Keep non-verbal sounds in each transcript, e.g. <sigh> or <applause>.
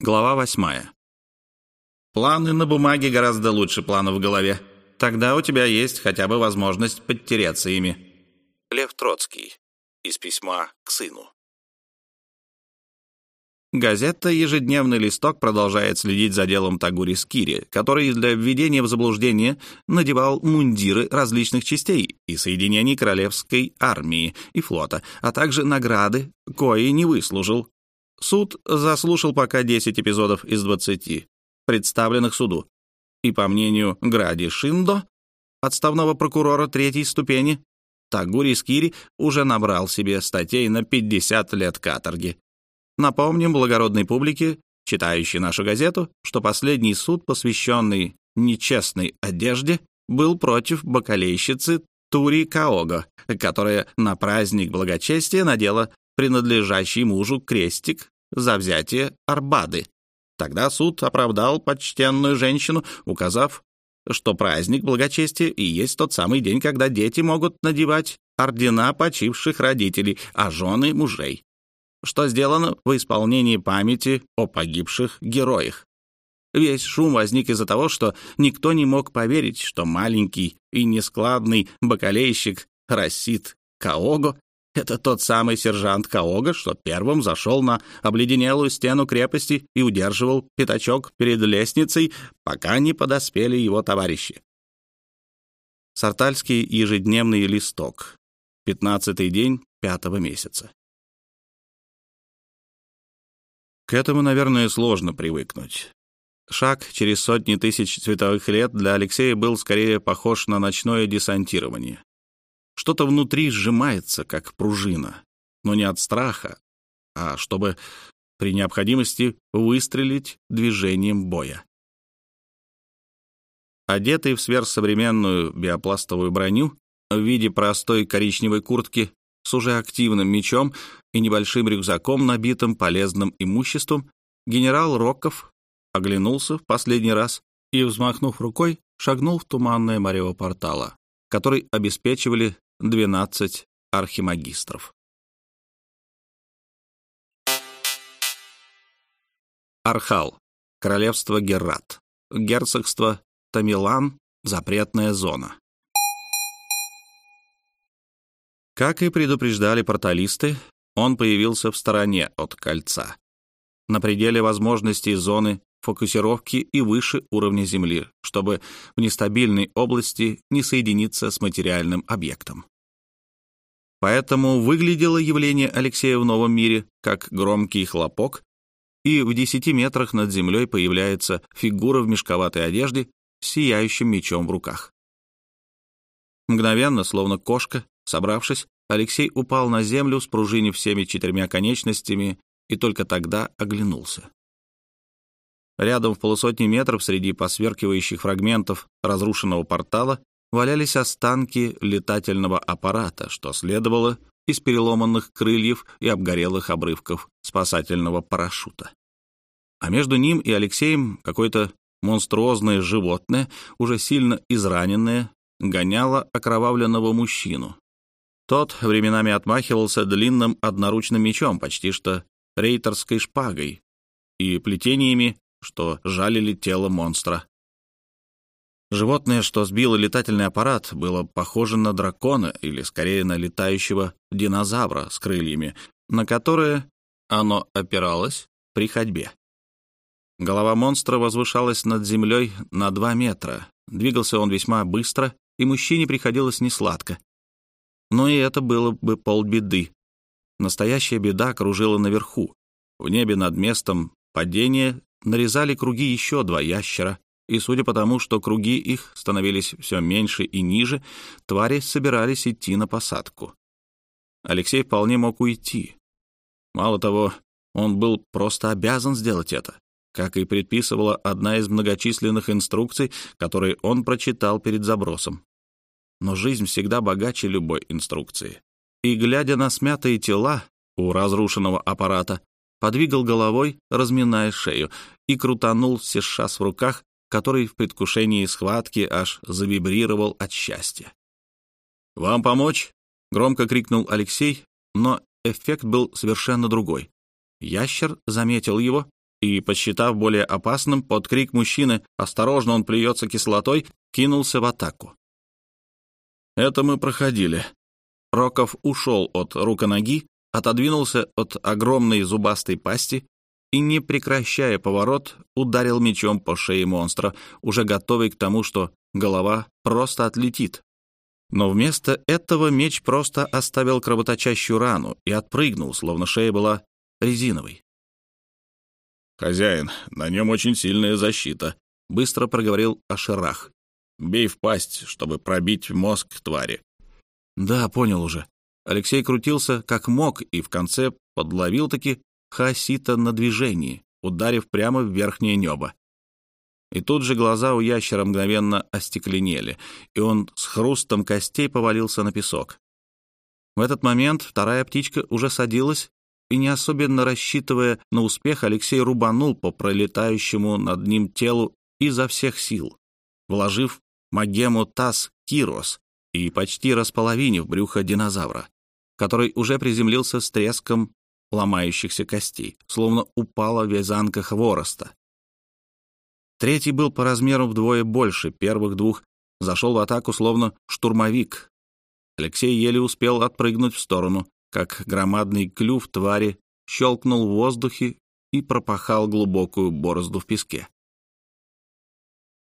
Глава восьмая. Планы на бумаге гораздо лучше планов в голове. Тогда у тебя есть хотя бы возможность подтереться ими. Лев Троцкий. Из письма к сыну. Газета «Ежедневный листок» продолжает следить за делом Тагури Скири, который для введения в заблуждение надевал мундиры различных частей и соединений королевской армии и флота, а также награды, кои не выслужил, Суд заслушал пока 10 эпизодов из 20, представленных суду. И по мнению Гради Шиндо, отставного прокурора третьей ступени, Тагури Скири уже набрал себе статей на 50 лет каторги. Напомним благородной публике, читающей нашу газету, что последний суд, посвященный нечестной одежде, был против бакалейщицы Тури Каого, которая на праздник благочестия надела принадлежащий мужу крестик за взятие Арбады. Тогда суд оправдал почтенную женщину, указав, что праздник благочестия и есть тот самый день, когда дети могут надевать ордена почивших родителей, а жены — мужей, что сделано в исполнении памяти о погибших героях. Весь шум возник из-за того, что никто не мог поверить, что маленький и нескладный бакалейщик Расид Каого это тот самый сержант Каога, что первым зашел на обледенелую стену крепости и удерживал пятачок перед лестницей, пока не подоспели его товарищи. Сартальский ежедневный листок. Пятнадцатый день пятого месяца. К этому, наверное, сложно привыкнуть. Шаг через сотни тысяч световых лет для Алексея был скорее похож на ночное десантирование. Что-то внутри сжимается, как пружина, но не от страха, а чтобы при необходимости выстрелить движением боя. Одетый в сверхсовременную биопластовую броню в виде простой коричневой куртки с уже активным мечом и небольшим рюкзаком, набитым полезным имуществом, генерал Рокков оглянулся в последний раз и, взмахнув рукой, шагнул в туманное морево портала, который обеспечивали 12 архимагистров. Архал. Королевство Геррат. Герцогство Тамилан. Запретная зона. Как и предупреждали порталисты, он появился в стороне от кольца, на пределе возможностей зоны фокусировки и выше уровня Земли, чтобы в нестабильной области не соединиться с материальным объектом. Поэтому выглядело явление Алексея в новом мире как громкий хлопок, и в десяти метрах над землей появляется фигура в мешковатой одежде с сияющим мечом в руках. Мгновенно, словно кошка, собравшись, Алексей упал на землю, спружинив всеми четырьмя конечностями, и только тогда оглянулся. Рядом в полусотни метров среди посверкивающих фрагментов разрушенного портала валялись останки летательного аппарата, что следовало из переломанных крыльев и обгорелых обрывков спасательного парашюта. А между ним и Алексеем какое-то монструозное животное, уже сильно израненное, гоняло окровавленного мужчину. Тот временами отмахивался длинным одноручным мечом, почти что рейтерской шпагой, и плетениями что жалили тело монстра. Животное, что сбило летательный аппарат, было похоже на дракона или, скорее, на летающего динозавра с крыльями, на которое оно опиралось при ходьбе. Голова монстра возвышалась над землей на два метра. Двигался он весьма быстро, и мужчине приходилось несладко. Но и это было бы полбеды. Настоящая беда кружила наверху. В небе над местом падения нарезали круги еще два ящера, и судя по тому, что круги их становились все меньше и ниже, твари собирались идти на посадку. Алексей вполне мог уйти. Мало того, он был просто обязан сделать это, как и предписывала одна из многочисленных инструкций, которые он прочитал перед забросом. Но жизнь всегда богаче любой инструкции. И, глядя на смятые тела у разрушенного аппарата, подвигал головой, разминая шею, и крутанул сешас в руках, который в предвкушении схватки аж завибрировал от счастья. «Вам помочь?» — громко крикнул Алексей, но эффект был совершенно другой. Ящер заметил его и, посчитав более опасным, под крик мужчины «Осторожно, он плюется кислотой!» кинулся в атаку. Это мы проходили. Роков ушел от рука-ноги, отодвинулся от огромной зубастой пасти и, не прекращая поворот, ударил мечом по шее монстра, уже готовый к тому, что голова просто отлетит. Но вместо этого меч просто оставил кровоточащую рану и отпрыгнул, словно шея была резиновой. «Хозяин, на нем очень сильная защита», — быстро проговорил Ашерах. «Бей в пасть, чтобы пробить мозг твари». «Да, понял уже». Алексей крутился как мог и в конце подловил-таки хаосита на движении, ударив прямо в верхнее небо. И тут же глаза у ящера мгновенно остекленели, и он с хрустом костей повалился на песок. В этот момент вторая птичка уже садилась, и, не особенно рассчитывая на успех, Алексей рубанул по пролетающему над ним телу изо всех сил, вложив магему таз Кирос и почти располовинив брюхо динозавра, который уже приземлился с треском ломающихся костей, словно упала вязанка хвороста. Третий был по размеру вдвое больше первых двух, зашел в атаку словно штурмовик. Алексей еле успел отпрыгнуть в сторону, как громадный клюв твари щелкнул в воздухе и пропахал глубокую борозду в песке.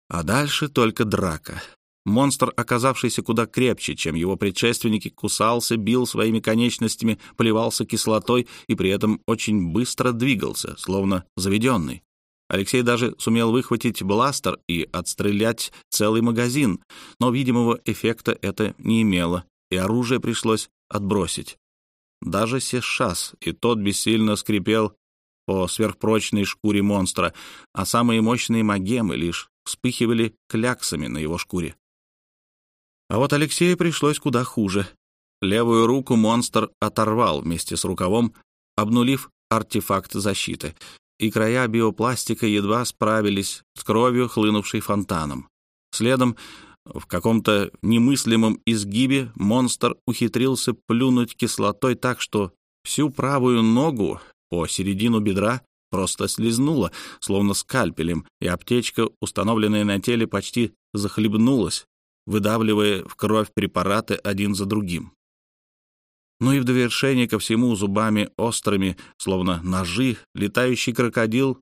А дальше только драка. Монстр, оказавшийся куда крепче, чем его предшественники, кусался, бил своими конечностями, поливался кислотой и при этом очень быстро двигался, словно заведенный. Алексей даже сумел выхватить бластер и отстрелять целый магазин, но видимого эффекта это не имело, и оружие пришлось отбросить. Даже Сешас, и тот бессильно скрипел по сверхпрочной шкуре монстра, а самые мощные магемы лишь вспыхивали кляксами на его шкуре. А вот Алексею пришлось куда хуже. Левую руку монстр оторвал вместе с рукавом, обнулив артефакт защиты, и края биопластика едва справились с кровью, хлынувшей фонтаном. Следом, в каком-то немыслимом изгибе, монстр ухитрился плюнуть кислотой так, что всю правую ногу по середину бедра просто слезнула, словно скальпелем, и аптечка, установленная на теле, почти захлебнулась, выдавливая в кровь препараты один за другим. Ну и в довершение ко всему зубами острыми, словно ножи, летающий крокодил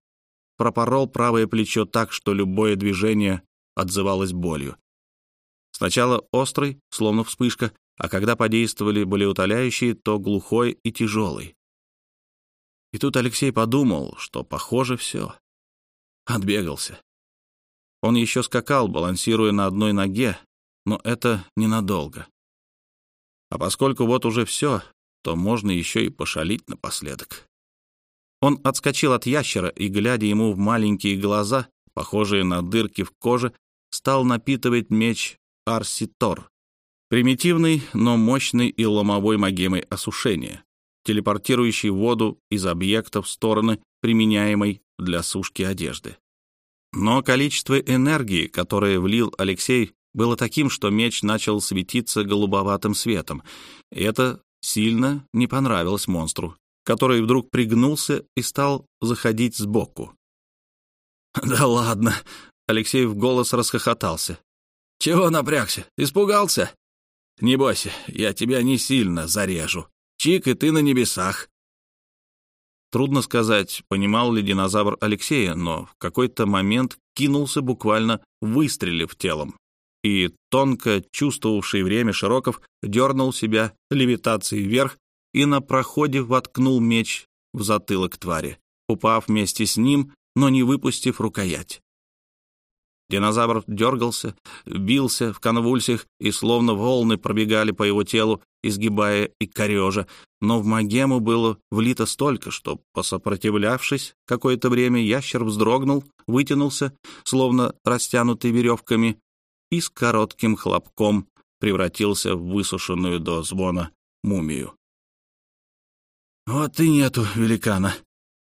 пропорол правое плечо так, что любое движение отзывалось болью. Сначала острый, словно вспышка, а когда подействовали болеутоляющие, то глухой и тяжелый. И тут Алексей подумал, что, похоже, все. Отбегался. Он еще скакал, балансируя на одной ноге, но это ненадолго. А поскольку вот уже все, то можно еще и пошалить напоследок. Он отскочил от ящера и, глядя ему в маленькие глаза, похожие на дырки в коже, стал напитывать меч Арситор, примитивный, но мощный и ломовой магемой осушения, телепортирующий воду из объекта в стороны, применяемой для сушки одежды. Но количество энергии, которое влил Алексей было таким, что меч начал светиться голубоватым светом, и это сильно не понравилось монстру, который вдруг пригнулся и стал заходить сбоку. <laughs> «Да ладно!» — Алексей в голос расхохотался. «Чего напрягся? Испугался? Не бойся, я тебя не сильно зарежу. Чик, и ты на небесах». Трудно сказать, понимал ли динозавр Алексея, но в какой-то момент кинулся буквально выстрелив телом и, тонко чувствовавший время Широков, дернул себя левитацией вверх и на проходе воткнул меч в затылок твари, упав вместе с ним, но не выпустив рукоять. Динозавр дергался, бился в конвульсиях, и словно волны пробегали по его телу, изгибая и корежа, но в магему было влито столько, что, посопротивлявшись какое-то время, ящер вздрогнул, вытянулся, словно растянутый веревками, и с коротким хлопком превратился в высушенную до звона мумию. «Вот и нету великана.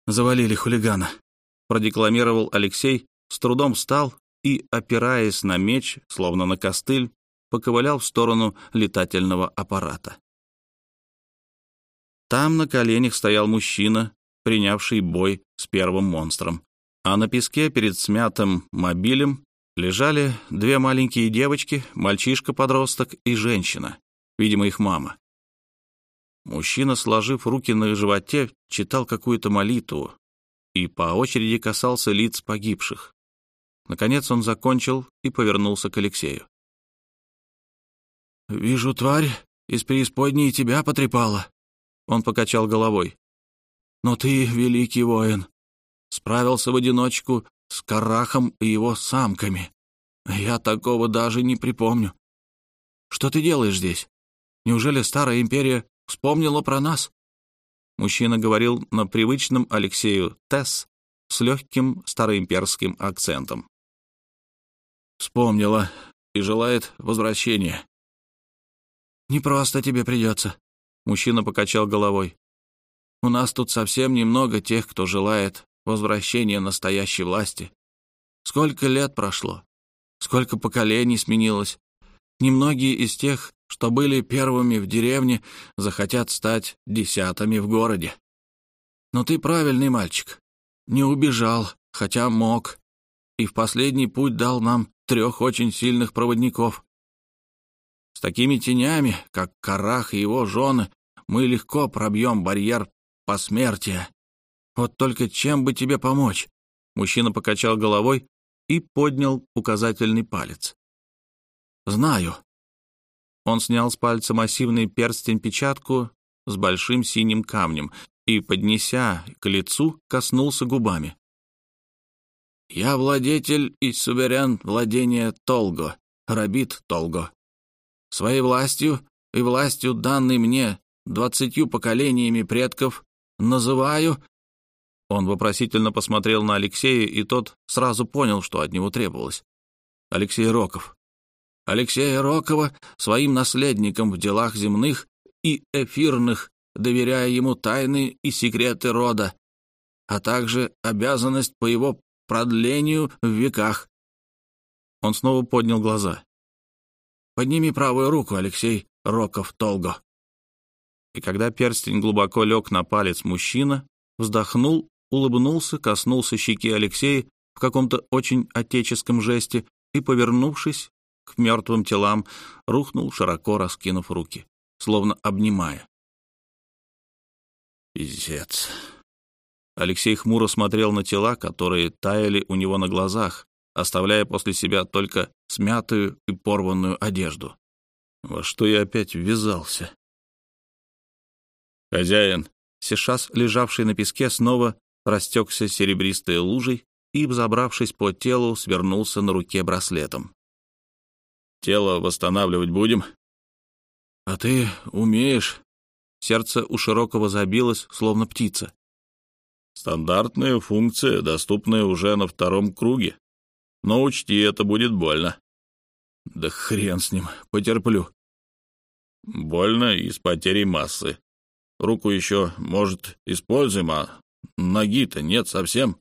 Завалили хулигана», — продекламировал Алексей, с трудом встал и, опираясь на меч, словно на костыль, поковылял в сторону летательного аппарата. Там на коленях стоял мужчина принявший бой с первым монстром. А на песке перед смятым мобилем лежали две маленькие девочки, мальчишка-подросток и женщина, видимо, их мама. Мужчина, сложив руки на животе, читал какую-то молитву и по очереди касался лиц погибших. Наконец он закончил и повернулся к Алексею. «Вижу, тварь из преисподней тебя потрепала», — он покачал головой. «Но ты великий воин, справился в одиночку с Карахом и его самками. Я такого даже не припомню. Что ты делаешь здесь? Неужели старая империя вспомнила про нас?» Мужчина говорил на привычном Алексею «Тесс» с легким староимперским акцентом. «Вспомнила и желает возвращения». «Не просто тебе придется», — мужчина покачал головой. «У нас тут совсем немного тех, кто желает возвращения настоящей власти. Сколько лет прошло, сколько поколений сменилось. Немногие из тех, что были первыми в деревне, захотят стать десятыми в городе. Но ты правильный мальчик. Не убежал, хотя мог. И в последний путь дал нам трех очень сильных проводников. С такими тенями, как Карах и его жены, мы легко пробьем барьер посмертия. Вот только чем бы тебе помочь?» Мужчина покачал головой и поднял указательный палец. «Знаю». Он снял с пальца массивный перстень-печатку с большим синим камнем и, поднеся к лицу, коснулся губами. «Я владетель и суверен владения Толго, Рабит Толго. Своей властью и властью, данной мне двадцатью поколениями предков, называю он вопросительно посмотрел на Алексея, и тот сразу понял, что от него требовалось. Алексей Роков. Алексея Рокова своим наследником в делах земных и эфирных, доверяя ему тайны и секреты рода, а также обязанность по его продлению в веках. Он снова поднял глаза. «Подними правую руку, Алексей Роков Толго». И когда перстень глубоко лег на палец мужчина, вздохнул улыбнулся, коснулся щеки Алексея в каком-то очень отеческом жесте и, повернувшись к мертвым телам, рухнул, широко раскинув руки, словно обнимая. Пиздец. Алексей хмуро смотрел на тела, которые таяли у него на глазах, оставляя после себя только смятую и порванную одежду. Во что я опять ввязался? «Хозяин!» Сешас, лежавший на песке, снова растекся серебристой лужей и, взобравшись по телу, свернулся на руке браслетом. «Тело восстанавливать будем?» «А ты умеешь?» Сердце у Широкого забилось, словно птица. «Стандартная функция, доступная уже на втором круге. Но учти, это будет больно». «Да хрен с ним, потерплю». «Больно и с потерей массы. Руку еще, может, используем, а Ноги-то нет совсем.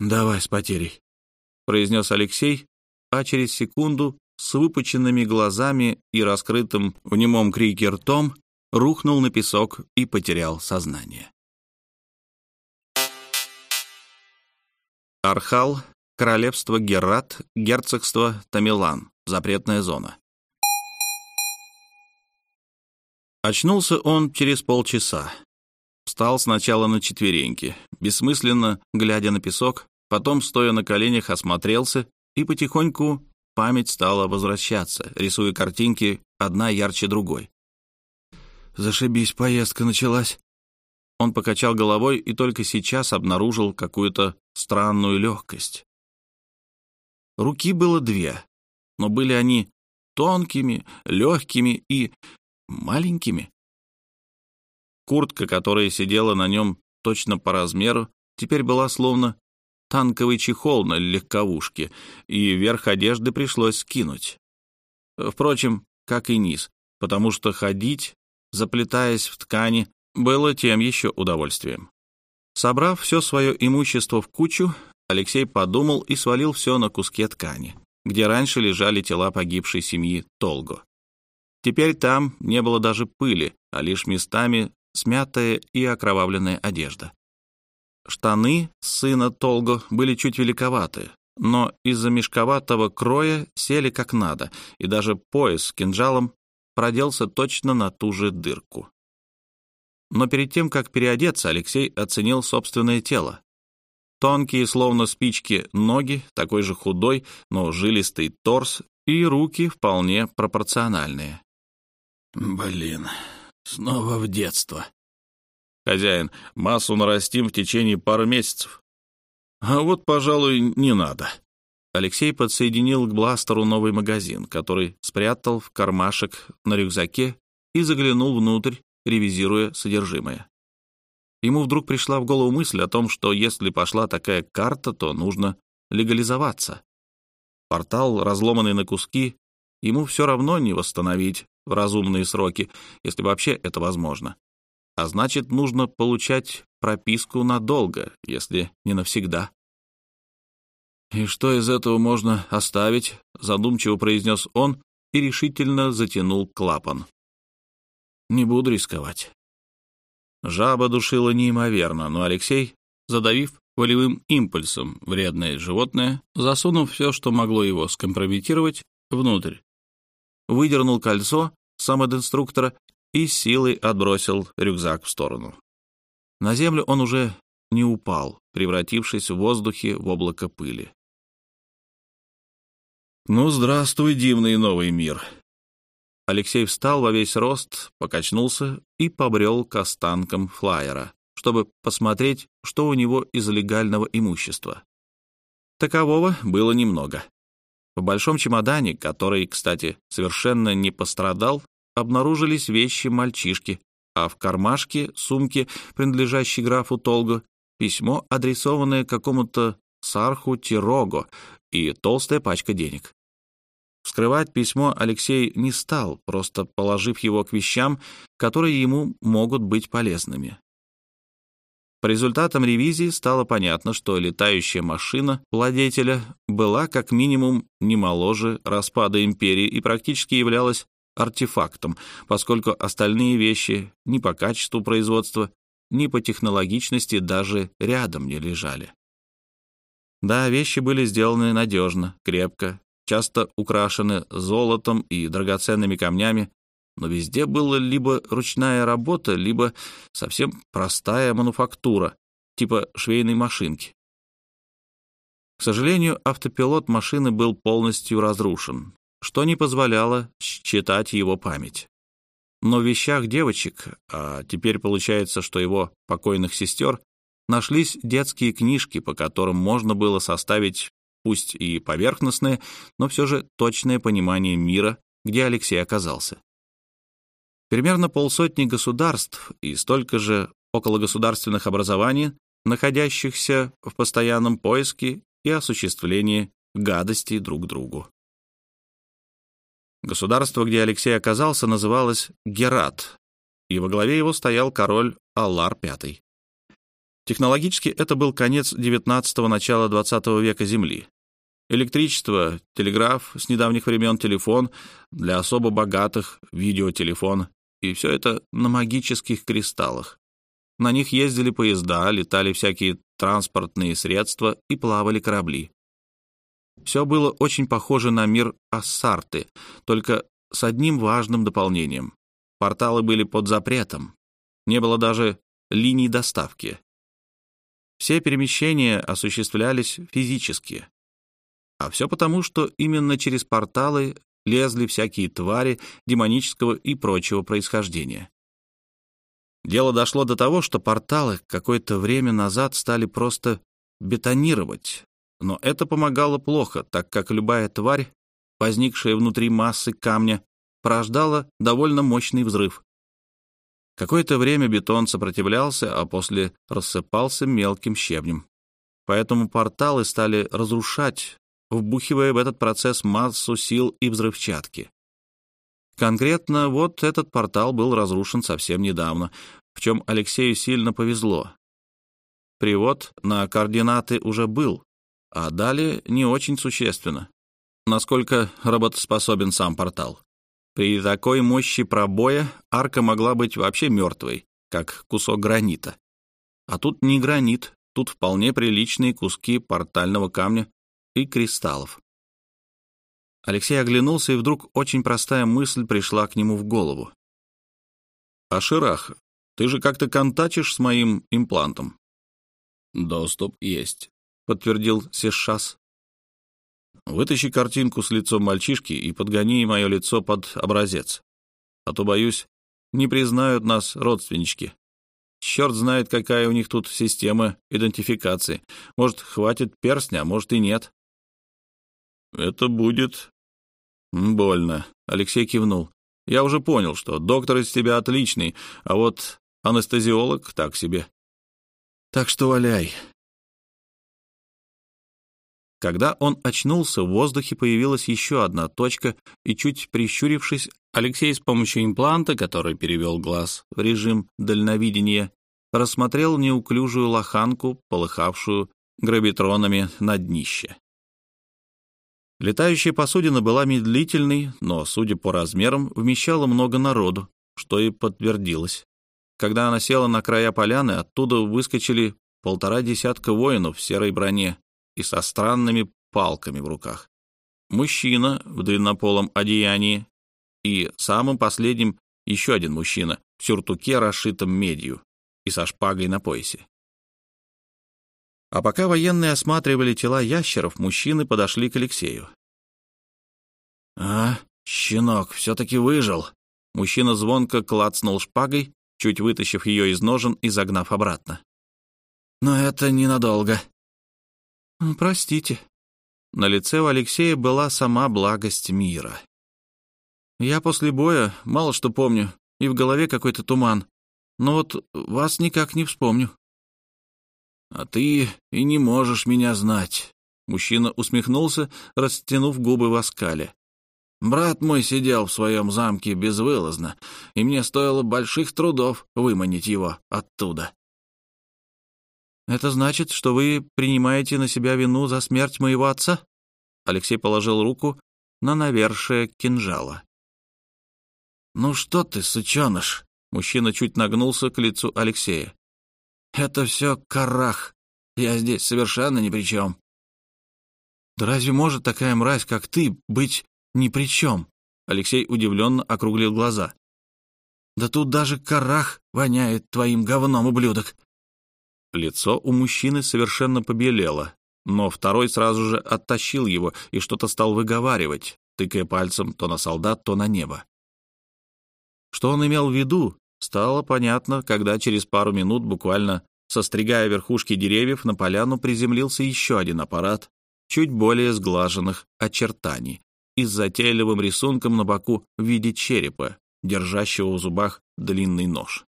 «Давай с потерей», — произнес Алексей, а через секунду с выпученными глазами и раскрытым в немом крике ртом рухнул на песок и потерял сознание. Архал, королевство Герат, герцогство Тамилан, запретная зона. Очнулся он через полчаса. Встал сначала на четвереньки, бессмысленно глядя на песок, потом, стоя на коленях, осмотрелся, и потихоньку память стала возвращаться, рисуя картинки, одна ярче другой. «Зашибись, поездка началась». Он покачал головой и только сейчас обнаружил какую-то странную легкость. Руки было две, но были они тонкими, легкими и маленькими. Куртка, которая сидела на нем точно по размеру, теперь была словно танковый чехол на легковушке, и верх одежды пришлось скинуть. Впрочем, как и низ, потому что ходить, заплетаясь в ткани, было тем еще удовольствием. Собрав все свое имущество в кучу, Алексей подумал и свалил все на куске ткани, где раньше лежали тела погибшей семьи Толго. Теперь там не было даже пыли, а лишь местами смятая и окровавленная одежда. Штаны сына Толго были чуть великоваты, но из-за мешковатого кроя сели как надо, и даже пояс с кинжалом проделся точно на ту же дырку. Но перед тем, как переодеться, Алексей оценил собственное тело. Тонкие, словно спички, ноги, такой же худой, но жилистый торс и руки вполне пропорциональные. «Блин, снова в детство». «Хозяин, массу нарастим в течение пары месяцев». «А вот, пожалуй, не надо». Алексей подсоединил к бластеру новый магазин, который спрятал в кармашек на рюкзаке и заглянул внутрь, ревизируя содержимое. Ему вдруг пришла в голову мысль о том, что если пошла такая карта, то нужно легализоваться. Портал, разломанный на куски, ему все равно не восстановить в разумные сроки, если вообще это возможно. А значит, нужно получать прописку надолго, если не навсегда. «И что из этого можно оставить?» — задумчиво произнес он и решительно затянул клапан. «Не буду рисковать». Жаба душила неимоверно, но Алексей, задавив волевым импульсом вредное животное, засунув все, что могло его скомпрометировать, внутрь, выдернул кольцо самодинструктора и силой отбросил рюкзак в сторону. На землю он уже не упал, превратившись в воздухе в облако пыли. «Ну, здравствуй, дивный новый мир!» Алексей встал во весь рост, покачнулся и побрел к останкам флайера, чтобы посмотреть, что у него из легального имущества. Такового было немного. В большом чемодане, который, кстати, совершенно не пострадал, обнаружились вещи мальчишки, а в кармашке сумки, принадлежащей графу Толго, письмо, адресованное какому-то Сарху Тирого и толстая пачка денег. Вскрывать письмо Алексей не стал, просто положив его к вещам, которые ему могут быть полезными. По результатам ревизии стало понятно, что летающая машина владетеля была как минимум не моложе распада империи и практически являлась артефактом, поскольку остальные вещи ни по качеству производства, ни по технологичности даже рядом не лежали. Да, вещи были сделаны надежно, крепко, часто украшены золотом и драгоценными камнями, но везде была либо ручная работа, либо совсем простая мануфактура, типа швейной машинки. К сожалению, автопилот машины был полностью разрушен, что не позволяло считать его память. Но в вещах девочек, а теперь получается, что его покойных сестер, нашлись детские книжки, по которым можно было составить, пусть и поверхностное, но все же точное понимание мира, где Алексей оказался. Примерно полсотни государств и столько же окологосударственных образований, находящихся в постоянном поиске и осуществлении гадостей друг другу. Государство, где Алексей оказался, называлось Герат, и во главе его стоял король Аллар V. Технологически это был конец XIX – начала XX века Земли. Электричество, телеграф, с недавних времен телефон, для особо богатых видеотелефон, и все это на магических кристаллах. На них ездили поезда, летали всякие транспортные средства и плавали корабли. Все было очень похоже на мир Ассарты, только с одним важным дополнением. Порталы были под запретом. Не было даже линий доставки. Все перемещения осуществлялись физически. А все потому, что именно через порталы лезли всякие твари демонического и прочего происхождения. Дело дошло до того, что порталы какое-то время назад стали просто бетонировать, но это помогало плохо, так как любая тварь, возникшая внутри массы камня, порождала довольно мощный взрыв. Какое-то время бетон сопротивлялся, а после рассыпался мелким щебнем. Поэтому порталы стали разрушать, вбухивая в этот процесс массу сил и взрывчатки. Конкретно вот этот портал был разрушен совсем недавно, в чем Алексею сильно повезло. Привод на координаты уже был, а далее не очень существенно. Насколько работоспособен сам портал. При такой мощи пробоя арка могла быть вообще мертвой, как кусок гранита. А тут не гранит, тут вполне приличные куски портального камня и кристаллов. Алексей оглянулся, и вдруг очень простая мысль пришла к нему в голову. «А Ширах, ты же как-то контачишь с моим имплантом?» «Доступ есть», — подтвердил Сешас. «Вытащи картинку с лицом мальчишки и подгони мое лицо под образец. А то, боюсь, не признают нас родственнички. Черт знает, какая у них тут система идентификации. Может, хватит перстня, а может и нет». «Это будет больно», — Алексей кивнул. «Я уже понял, что доктор из тебя отличный, а вот анестезиолог так себе. Так что валяй». Когда он очнулся, в воздухе появилась еще одна точка, и, чуть прищурившись, Алексей с помощью импланта, который перевел глаз в режим дальновидения, рассмотрел неуклюжую лоханку, полыхавшую гравитронами на днище. Летающая посудина была медлительной, но, судя по размерам, вмещала много народу, что и подтвердилось. Когда она села на края поляны, оттуда выскочили полтора десятка воинов в серой броне и со странными палками в руках. Мужчина в длиннополом одеянии и самым последним еще один мужчина в сюртуке, расшитом медью и со шпагой на поясе. А пока военные осматривали тела ящеров, мужчины подошли к Алексею. «А, щенок все-таки выжил!» Мужчина звонко клацнул шпагой, чуть вытащив ее из ножен и загнав обратно. «Но это ненадолго». «Простите». На лице у Алексея была сама благость мира. «Я после боя мало что помню, и в голове какой-то туман, но вот вас никак не вспомню». «А ты и не можешь меня знать», — мужчина усмехнулся, растянув губы в оскале. «Брат мой сидел в своем замке безвылазно, и мне стоило больших трудов выманить его оттуда». «Это значит, что вы принимаете на себя вину за смерть моего отца?» Алексей положил руку на навершие кинжала. «Ну что ты, сученыш!» Мужчина чуть нагнулся к лицу Алексея. Это все карах. Я здесь совершенно ни при чем. Да разве может такая мразь, как ты, быть ни при чем? Алексей удивленно округлил глаза. Да тут даже карах воняет твоим говном, ублюдок. Лицо у мужчины совершенно побелело, но второй сразу же оттащил его и что-то стал выговаривать, тыкая пальцем то на солдат, то на небо. Что он имел в виду, Стало понятно, когда через пару минут, буквально состригая верхушки деревьев, на поляну приземлился еще один аппарат чуть более сглаженных очертаний и с затейливым рисунком на боку в виде черепа, держащего в зубах длинный нож.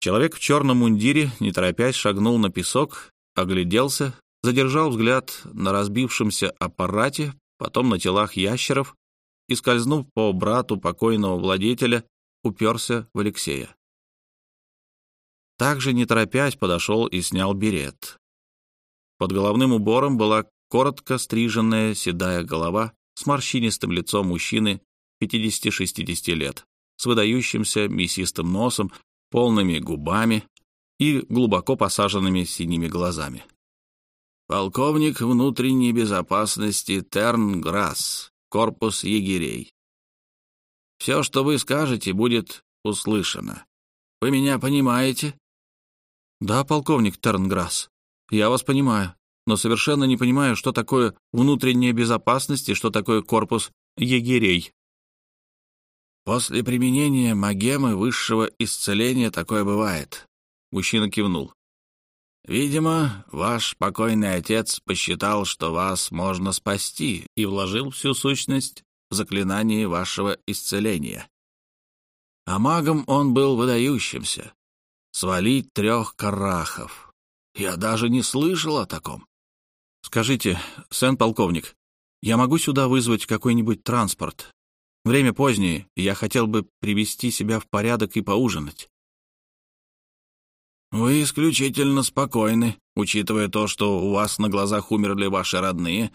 Человек в черном мундире, не торопясь, шагнул на песок, огляделся, задержал взгляд на разбившемся аппарате, потом на телах ящеров и, скользнув по брату покойного владетеля, уперся в Алексея. Также, не торопясь, подошел и снял берет. Под головным убором была коротко стриженная седая голова с морщинистым лицом мужчины 50-60 лет, с выдающимся мясистым носом, полными губами и глубоко посаженными синими глазами. «Полковник внутренней безопасности Терн Грасс, корпус егерей», все, что вы скажете, будет услышано. Вы меня понимаете?» «Да, полковник Тернграсс, я вас понимаю, но совершенно не понимаю, что такое внутренняя безопасность и что такое корпус егерей». «После применения магемы высшего исцеления такое бывает», — мужчина кивнул. «Видимо, ваш покойный отец посчитал, что вас можно спасти, и вложил всю сущность заклинании вашего исцеления. А магом он был выдающимся. Свалить трех карахов. Я даже не слышал о таком. Скажите, сын-полковник, я могу сюда вызвать какой-нибудь транспорт? Время позднее, и я хотел бы привести себя в порядок и поужинать. Вы исключительно спокойны, учитывая то, что у вас на глазах умерли ваши родные.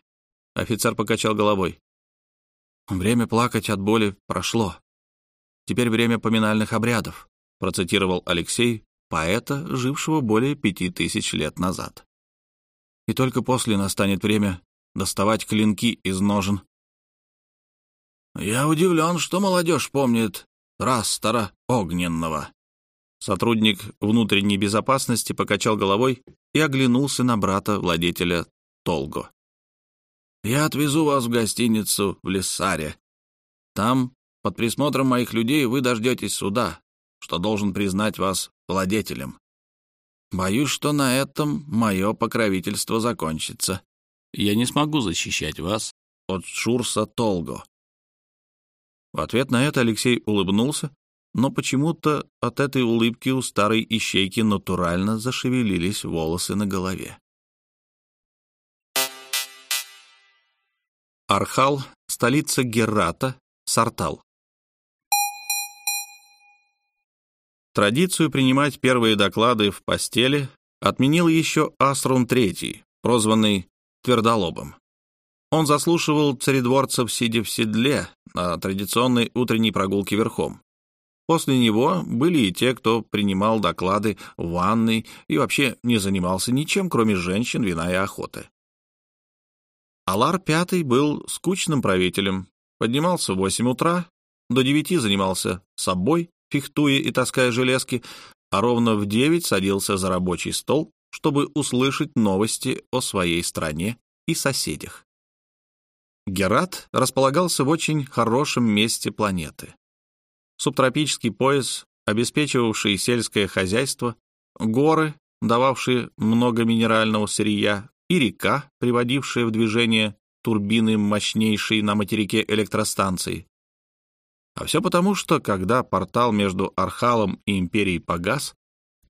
Офицер покачал головой. Время плакать от боли прошло. Теперь время поминальных обрядов. процитировал Алексей, поэта, жившего более пяти тысяч лет назад. И только после настанет время доставать клинки из ножен. «Я удивлен, что молодежь помнит Растора Огненного». Сотрудник внутренней безопасности покачал головой и оглянулся на брата владетеля Толго. «Я отвезу вас в гостиницу в Лиссаре. Там, под присмотром моих людей, вы дождетесь суда, что должен признать вас владетелем. Боюсь, что на этом мое покровительство закончится. Я не смогу защищать вас от Шурса Толго. В ответ на это Алексей улыбнулся, но почему-то от этой улыбки у старой ищейки натурально зашевелились волосы на голове. Архал, столица Герата, Сартал. Традицию принимать первые доклады в постели отменил еще Асрун III, прозванный Твердолобом. Он заслушивал царедворцев, сидя в седле, на традиционной утренней прогулке верхом. После него были и те, кто принимал доклады в ванной и вообще не занимался ничем, кроме женщин, вина и охоты. Алар V был скучным правителем, поднимался в 8 утра, до 9 занимался собой, фехтуя и таская железки, а ровно в девять садился за рабочий стол, чтобы услышать новости о своей стране и соседях. Герат располагался в очень хорошем месте планеты. Субтропический пояс, обеспечивавший сельское хозяйство, горы, дававшие много минерального сырья, и река, приводившая в движение турбины мощнейшей на материке электростанции. А все потому, что когда портал между Архалом и Империей погас,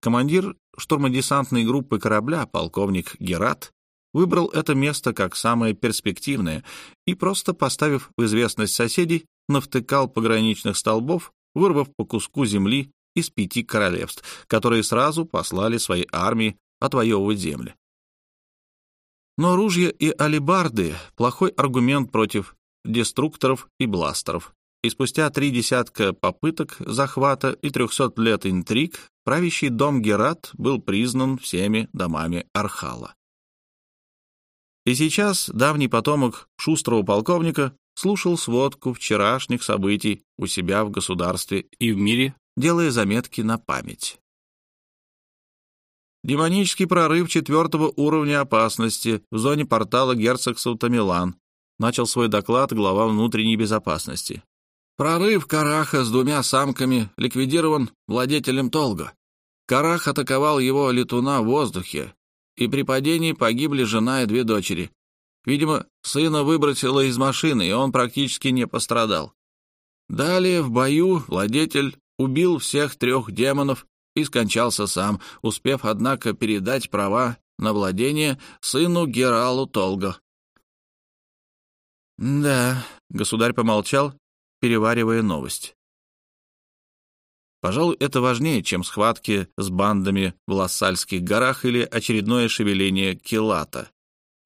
командир штурмодесантной группы корабля, полковник Герат, выбрал это место как самое перспективное и, просто поставив в известность соседей, навтыкал пограничных столбов, вырвав по куску земли из пяти королевств, которые сразу послали свои армии отвоевывать земли. Но ружья и алебарды — плохой аргумент против деструкторов и бластеров, и спустя три десятка попыток захвата и трехсот лет интриг правящий дом Герат был признан всеми домами Архала. И сейчас давний потомок шустрого полковника слушал сводку вчерашних событий у себя в государстве и в мире, делая заметки на память. Демонический прорыв четвертого уровня опасности в зоне портала герцогства Тамилан начал свой доклад глава внутренней безопасности. Прорыв Караха с двумя самками ликвидирован владетелем Толга. Карах атаковал его летуна в воздухе, и при падении погибли жена и две дочери. Видимо, сына выбросило из машины, и он практически не пострадал. Далее в бою владетель убил всех трех демонов и скончался сам, успев, однако, передать права на владение сыну Гералу Толго. «Да», — государь помолчал переваривая новость. Пожалуй, это важнее, чем схватки с бандами в Лассальских горах или очередное шевеление Килата,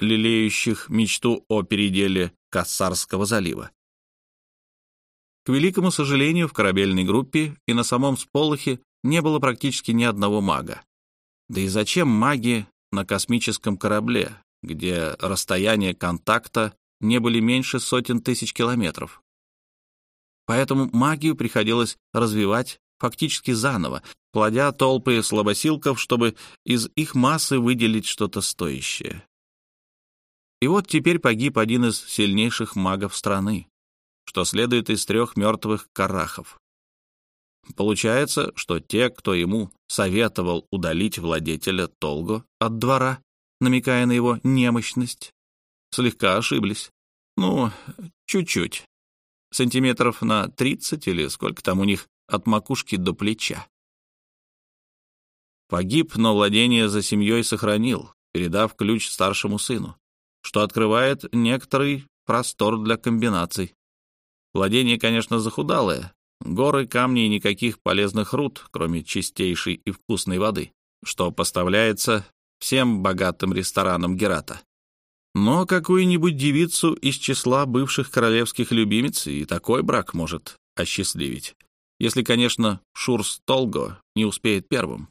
лелеющих мечту о переделе Кассарского залива. К великому сожалению, в корабельной группе и на самом сполохе не было практически ни одного мага. Да и зачем маги на космическом корабле, где расстояние контакта не были меньше сотен тысяч километров? Поэтому магию приходилось развивать фактически заново, плодя толпы слабосилков, чтобы из их массы выделить что-то стоящее. И вот теперь погиб один из сильнейших магов страны, что следует из трех мертвых карахов. Получается, что те, кто ему советовал удалить владетеля Толго от двора, намекая на его немощность, слегка ошиблись. Ну, чуть-чуть сантиметров на 30 или сколько там у них от макушки до плеча. Погиб, но владение за семьей сохранил, передав ключ старшему сыну, что открывает некоторый простор для комбинаций. Владение, конечно, захудалое, горы, камни и никаких полезных руд, кроме чистейшей и вкусной воды, что поставляется всем богатым ресторанам Герата. Но какую-нибудь девицу из числа бывших королевских любимец и такой брак может осчастливить. если, конечно, Шурс Толго не успеет первым.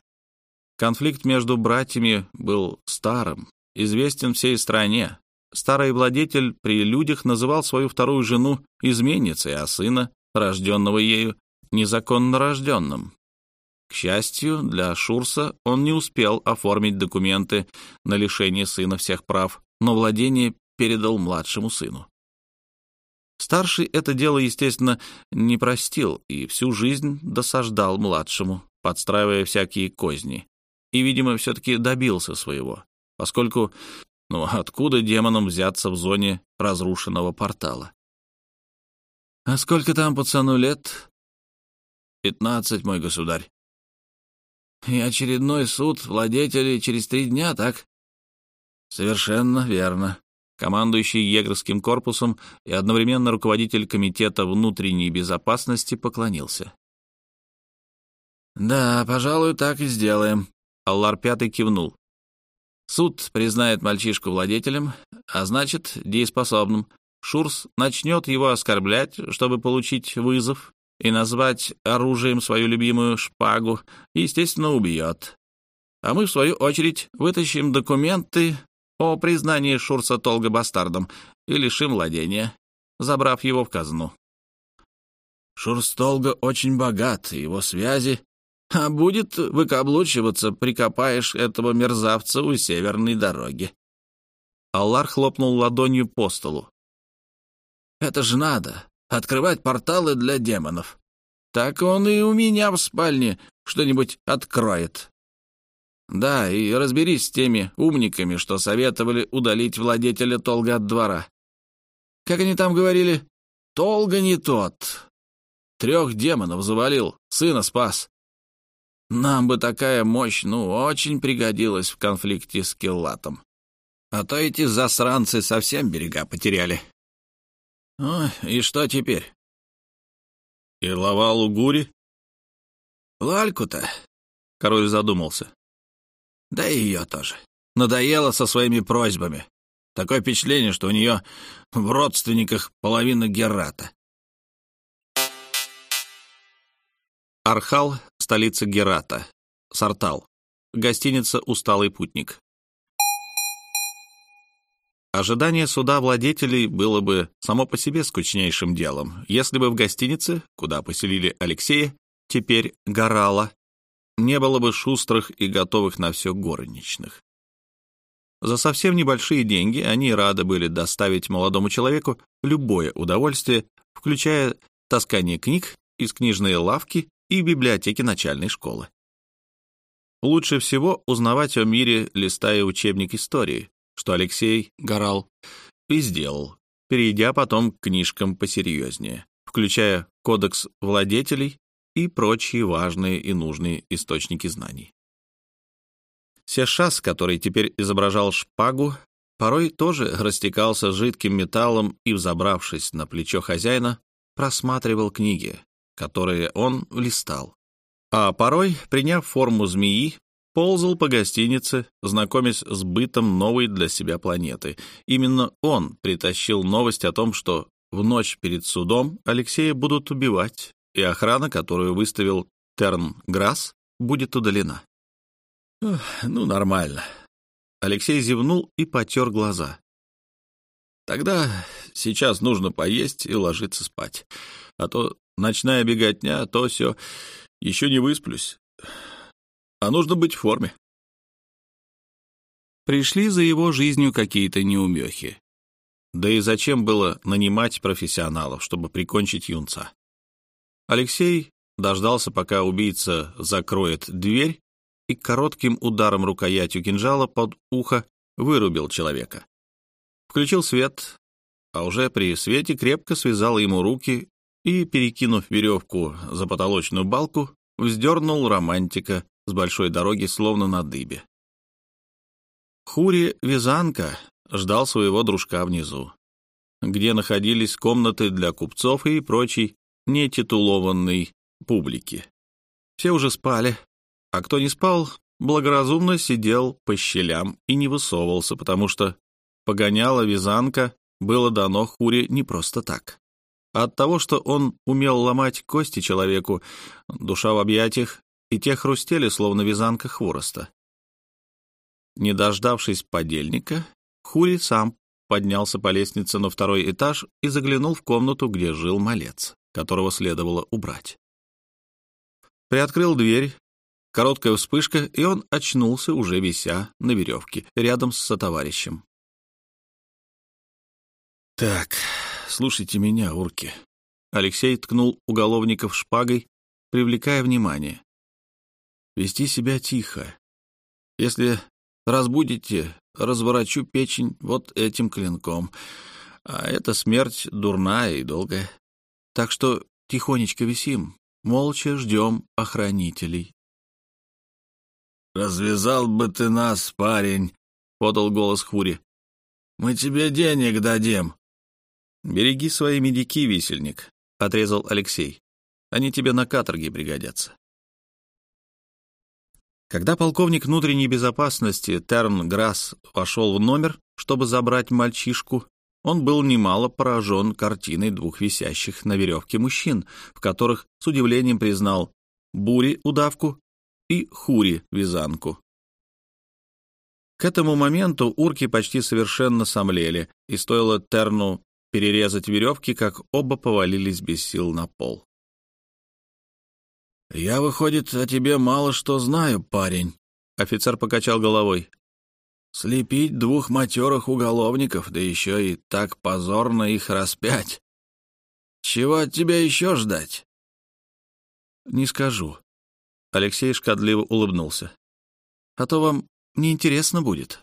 Конфликт между братьями был старым, известен всей стране. Старый владетель при людях называл свою вторую жену изменницей, а сына, рожденного ею, незаконно рожденным. К счастью, для Шурса он не успел оформить документы на лишение сына всех прав, но владение передал младшему сыну. Старший это дело, естественно, не простил и всю жизнь досаждал младшему, подстраивая всякие козни. И, видимо, все-таки добился своего, поскольку, ну, откуда демонам взяться в зоне разрушенного портала? «А сколько там пацану лет?» «Пятнадцать, мой государь». «И очередной суд владетелей через три дня, так?» «Совершенно верно», командующий егерским корпусом и одновременно руководитель Комитета внутренней безопасности, поклонился. «Да, пожалуй, так и сделаем», — Аллар Пятый кивнул. «Суд признает мальчишку владетелем, а значит, дееспособным. Шурс начнет его оскорблять, чтобы получить вызов и назвать оружием свою любимую шпагу, и, естественно, убьет. А мы, в свою очередь, вытащим документы, о признании Шурса Толга бастардом и лишим владения, забрав его в казну. Шурс Толга очень богат, его связи, а будет выкаблучиваться, прикопаешь этого мерзавца у северной дороги. Аллар хлопнул ладонью по столу. «Это же надо, открывать порталы для демонов. Так он и у меня в спальне что-нибудь откроет. Да, и разберись с теми умниками, что советовали удалить владетеля Толга от двора. Как они там говорили? Толга не тот. Трех демонов завалил, сына спас. Нам бы такая мощь, ну, очень пригодилась в конфликте с Киллатом. А то эти засранцы совсем берега потеряли. Ой, и что теперь? И ловал Угури? Лальку-то? Король задумался. Да и ее тоже. Надоело со своими просьбами. Такое впечатление, что у нее в родственниках половина Герата. Архал — столица Герата. Сартал. Гостиница «Усталый путник». Ожидание суда владетелей было бы само по себе скучнейшим делом, если бы в гостинице, куда поселили Алексея, теперь Горала, не было бы шустрых и готовых на все горничных. За совсем небольшие деньги они рады были доставить молодому человеку любое удовольствие, включая таскание книг из книжной лавки и библиотеки начальной школы. Лучше всего узнавать о мире, листая учебник истории, что Алексей Горал и сделал, перейдя потом к книжкам посерьезнее, включая «Кодекс владетелей» и прочие важные и нужные источники знаний. Сешас, который теперь изображал шпагу, порой тоже растекался жидким металлом и, взобравшись на плечо хозяина, просматривал книги, которые он листал. А порой, приняв форму змеи, ползал по гостинице, знакомясь с бытом новой для себя планеты. Именно он притащил новость о том, что в ночь перед судом Алексея будут убивать, и охрана, которую выставил Терн Грасс, будет удалена. «Ну, нормально». Алексей зевнул и потер глаза. «Тогда сейчас нужно поесть и ложиться спать. А то ночная беготня, то все. Еще не высплюсь. А нужно быть в форме». Пришли за его жизнью какие-то неумехи. Да и зачем было нанимать профессионалов, чтобы прикончить юнца? Алексей дождался, пока убийца закроет дверь, и коротким ударом рукоятью кинжала под ухо вырубил человека. Включил свет, а уже при свете крепко связал ему руки и, перекинув веревку за потолочную балку, вздернул романтика с большой дороги, словно на дыбе. Хури Вязанка ждал своего дружка внизу, где находились комнаты для купцов и прочий нетитулованной публики. Все уже спали, а кто не спал, благоразумно сидел по щелям и не высовывался, потому что погоняла вязанка было дано Хуре не просто так. от того, что он умел ломать кости человеку, душа в объятиях, и те хрустели, словно вязанка хвороста. Не дождавшись подельника, Хури сам поднялся по лестнице на второй этаж и заглянул в комнату, где жил малец, которого следовало убрать. Приоткрыл дверь, короткая вспышка, и он очнулся, уже вися на веревке, рядом с сотоварищем. «Так, слушайте меня, урки». Алексей ткнул уголовников шпагой, привлекая внимание. «Вести себя тихо. Если разбудите, разворочу печень вот этим клинком. А эта смерть дурная и долгая. Так что тихонечко висим, молча ждем охранителей». «Развязал бы ты нас, парень», — подал голос Хури. «Мы тебе денег дадим». «Береги свои медики, висельник», — отрезал Алексей. «Они тебе на каторге пригодятся». Когда полковник внутренней безопасности Терн Грасс вошел в номер, чтобы забрать мальчишку, он был немало поражен картиной двух висящих на веревке мужчин, в которых с удивлением признал Бури удавку и Хури вязанку. К этому моменту урки почти совершенно сомлели, и стоило Терну перерезать веревки, как оба повалились без сил на пол. «Я, выходит, о тебе мало что знаю, парень», — офицер покачал головой. «Слепить двух матерых уголовников, да еще и так позорно их распять. Чего от тебя еще ждать?» «Не скажу». Алексей шкодливо улыбнулся. «А то вам неинтересно будет».